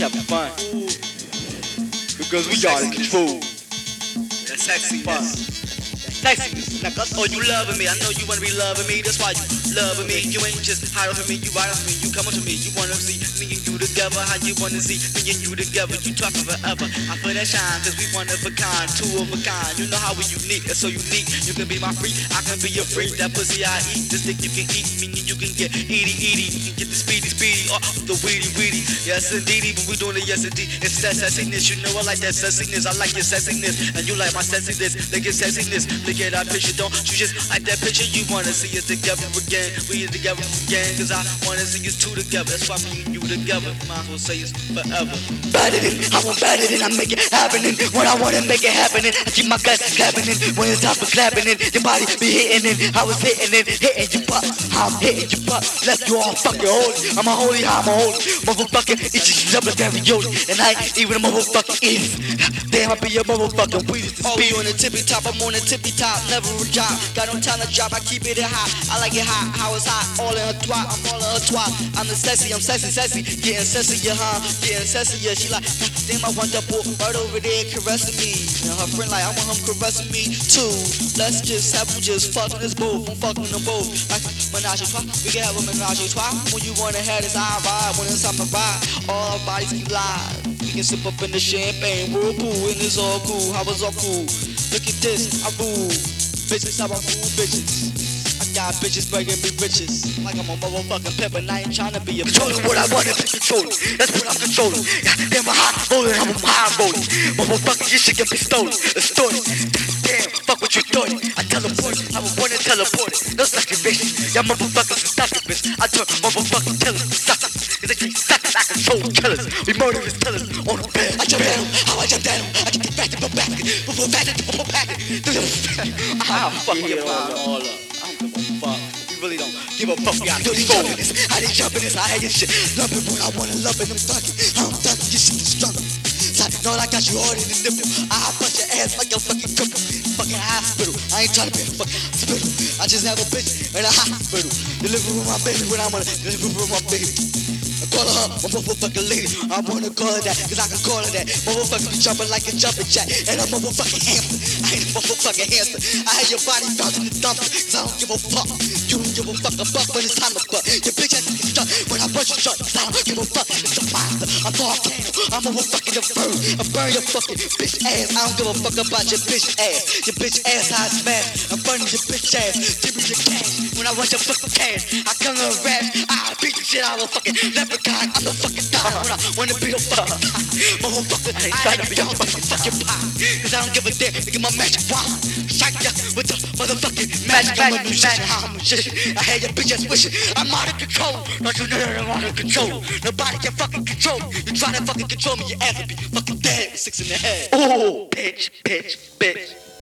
having fun. Because we got in control. That sexiness. Sexiness. Now, cause, oh, you loving me. I know you wanna be loving me. That's why you loving me. You ain't just hiding from me. You riding for me. You coming to me. You wanna see me and you together. How you wanna see me and you together. You talking forever. I feel that shine. Cause we one of a kind. Two of a kind. You know how we unique. That's so unique. You can be my freak. I can be your freak. That pussy I eat. This dick you can eat. Me and you can get eaty eaty. You can get the speedy speedy. Oh, the weedy weedy. Yes indeedy. But we doing it yes indeed. It's that sexiness. You know I like that sexiness. I like your sexiness. And you like my sexiness. Look at sexiness. Look at that picture. Don't you just like that picture? You wanna see us together again. We are together again. Cause I wanna see us two together. That's why me and you together. Might as well say it's forever. better than I want better than I make it happening when I wanna make it happening. I keep my guts clapping in when it's time for clapping in. Your body be hitting it. I was hitting it, hitting your butt. I'm hitting your butt, left you all fucking holy. I'm a holy, I'm a holy motherfucker. It's just double ravioli, and I ain't even a motherfucking idiot. Damn, I be a motherfucking weed. Oh, you on the tippy top, I'm on the tippy top, never a drop. Got no time to drop, I keep it hot. I like it hot, how it's hot, all in her twat, I'm all in her twat. I'm the sexy, I'm sexy, sexy, getting sexy, yeah, huh? Getting sexy, yeah. She like, ah, damn, I want that boy right over there caressing me. And her friend like, I want him caressing me too. Let's just have them just fucking us both, I'm fucking them both. Like menage a we can have a menage a. When you wanna have this, I ride. When it's time to ride, all our bodies can live. We can sip up in the champagne, whirlpool, and it's all cool. How was all cool? Look at this, I rule. Bitches, how I rule bitches. I got bitches begging me riches. Like I'm a motherfucking pimp and I ain't trying to be a Controlling what I want to be controlling. That's what I'm controlling. Damn, I'm hot rolling, I'm a high rolling. Motherfucker, your shit can be stolen. It's stolen. Damn, fuck what you thought. I teleport, I was born to teleport. No sucking bitch. Y'all motherfuckers are sucking bitch. I turn motherfucking killers to suckers. Cause they can't suck, I control killers. We murderous killers on the bed. I jump down, how I jump down. Back to. I'll fucking mine all. I don't give a fuck. We really don't give a fuck. We got Yo, they control. jumping this, I they jumping this, I hate your shit. Love it when I wanna love it, I'm thugging. I'm thugging, your shit is struggle. Know I got you hard in the nipple. I bust your ass like your fucking cripple. Fucking hospital. I ain't trying to be a fucking hospital. I just have a bitch in a hospital. Deliver with my baby when I wanna deliver with my baby. Call her up, my motherfucking lady. I wanna call her that, cause I can call her that. Motherfucker be jumping like a jumping jack. And I'm a motherfucking hamster. I ain't a motherfucking hamster. I had your body found in the dumpster, cause I don't give a fuck. You don't give a fuck about when it's time to fuck. Your bitch ass is stuck when I bust your shut, cause I don't give a fuck. It's a monster, a volcano. I'm a fucking a burn. I burn your fucking bitch ass. I don't give a fuck about your bitch ass. Your bitch ass, I smash. I'm burning your bitch ass. Give me your cash. When I want your fucking cash, I come to rap. I beat the shit out of a fucking leprechaun. I'm the fucking dog. When I wanna be the fucking motherfucker, I ain't trying to be your fucking fucking pie. Cause I don't give a damn. At my magic wand. Strike ya with the motherfucking magic. I'm a musician. I'm a musician. I had your bitch ass wishing. I'm out of control. Don't you know I'm out of control? Nobody can fucking control me. You try to fucking control me, ass will be fucking dead. Six in the head. Oh, bitch, bitch, bitch.